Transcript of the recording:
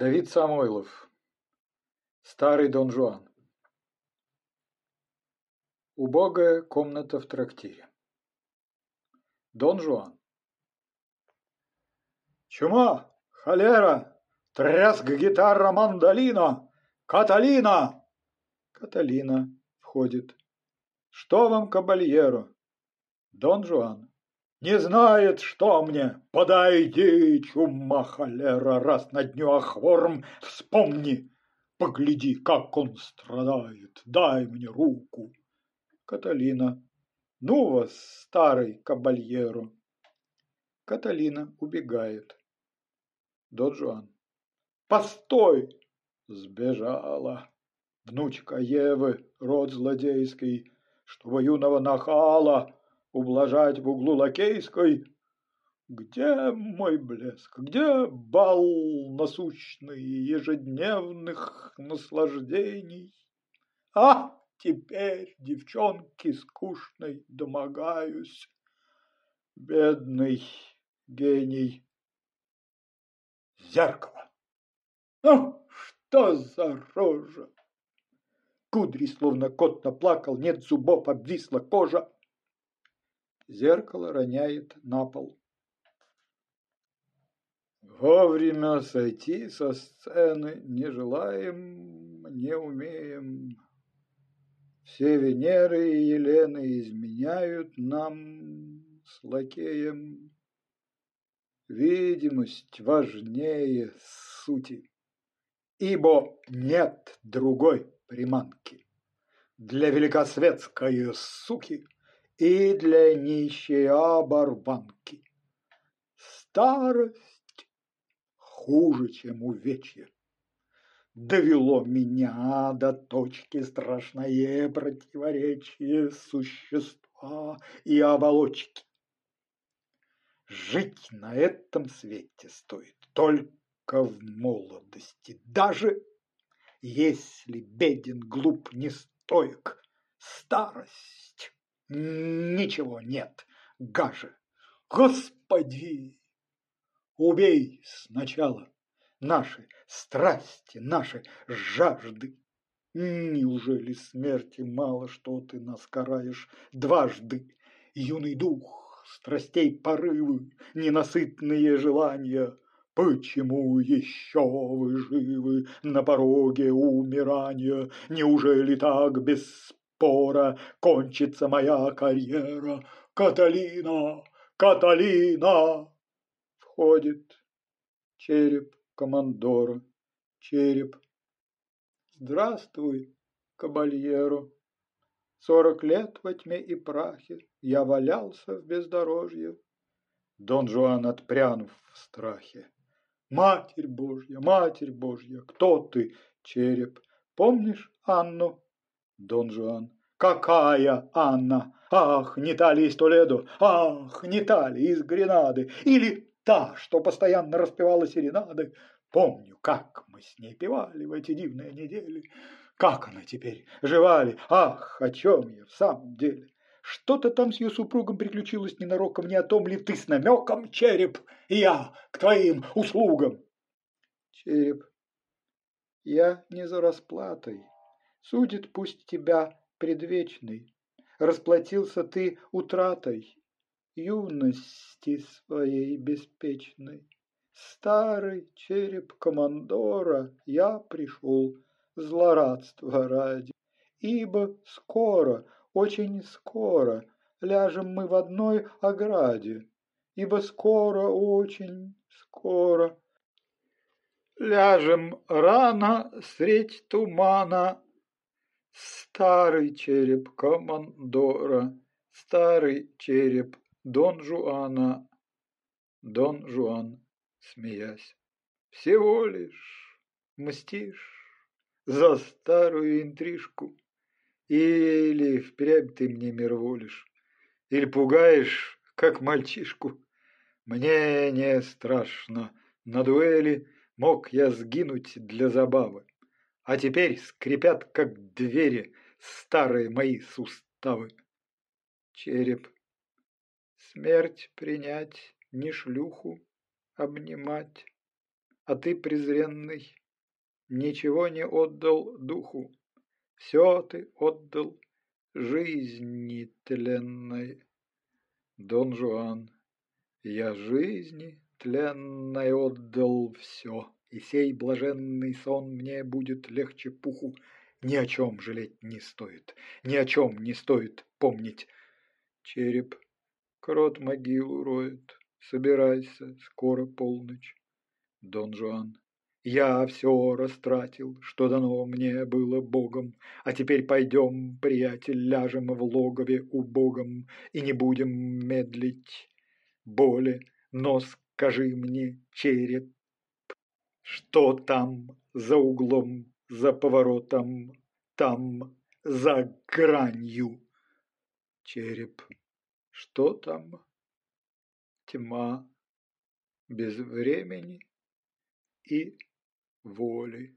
Давид Самойлов. Старый Дон Жуан. Убогая комната в трактире. Дон Жуан. Чума, холера, тряск гитара мандолина, Каталина! Каталина входит. Что вам, кабальеро? Дон Жуан. Не знает, что мне. Подойди, чума холера, раз на дню охворм, вспомни. Погляди, как он страдает. Дай мне руку. Каталина. Ну вас, старый кабальеро. Каталина убегает. Дон Жуан. Постой! Сбежала. Внучка Евы, род злодейский, чтобы юного нахала ублажать в углу лакейской. Где мой блеск, где бал насущный ежедневных наслаждений? А теперь девчонки скучной домогаюсь. Бедный гений. Зеркало. Ну, что за рожа? Кудри, словно кот наплакал, нет зубов, обвисла кожа. Зеркало роняет на пол. Вовремя сойти со сцены не желаем, не умеем. Все Венеры и Елены изменяют нам с лакеем. Видимость важнее сути, ибо нет другой приманки для великосветской суки и для нищей оборванки. Старость хуже, чем увечье. Довело меня до точки страшное противоречие существа и оболочки. Жить на этом свете стоит только в молодости, даже если беден, глуп, не стоек. Старость. Ничего нет гаже. Господи, убей сначала наши страсти, наши жажды. Неужели смерти мало, что ты нас караешь дважды? Юный дух, страстей порывы, ненасытные желания — Почему еще вы живы на пороге умирания? Неужели так без спора кончится моя карьера? Каталина! Каталина! Входит череп командора. Череп. Здравствуй, кабальеро. Сорок лет во тьме и прахе я валялся в бездорожье. Дон Жуан отпрянув в страхе. Матерь Божья, Матерь Божья, кто ты, череп? Помнишь Анну? Дон Жуан. Какая Анна? Ах, не та ли из Толедо? Ах, не та ли из Гренады? Или та, что постоянно распевала серенады? Помню, как мы с ней певали в эти дивные недели. Как она теперь? Жива ли? Ах, о чем я в самом деле? Что-то там с ее супругом приключилось ненароком, не о том ли ты с намеком, череп, и я к твоим услугам. Череп, я не за расплатой. Судит пусть тебя предвечный. Расплатился ты утратой юности своей беспечной. Старый череп командора я пришел злорадства ради, ибо скоро очень скоро ляжем мы в одной ограде, ибо скоро, очень скоро ляжем рано средь тумана. Старый череп командора, старый череп Дон Жуана, Дон Жуан, смеясь, всего лишь мстишь за старую интрижку. Или впрямь ты мне мирволишь, или пугаешь, как мальчишку. Мне не страшно, на дуэли мог я сгинуть для забавы. А теперь скрипят, как двери, старые мои суставы. Череп. Смерть принять, не шлюху обнимать. А ты, презренный, ничего не отдал духу, Все ты отдал жизни тленной. Дон Жуан, я жизни тленной отдал все, И сей блаженный сон мне будет легче пуху. Ни о чем жалеть не стоит, ни о чем не стоит помнить. Череп, крот могилу роет, собирайся, скоро полночь. Дон Жуан, я все растратил, что дано мне было Богом, а теперь пойдем, приятель, ляжем в логове убогом и не будем медлить. Боли, но скажи мне, череп, что там за углом, за поворотом, там за гранью? Череп, что там? Тьма без времени и воли.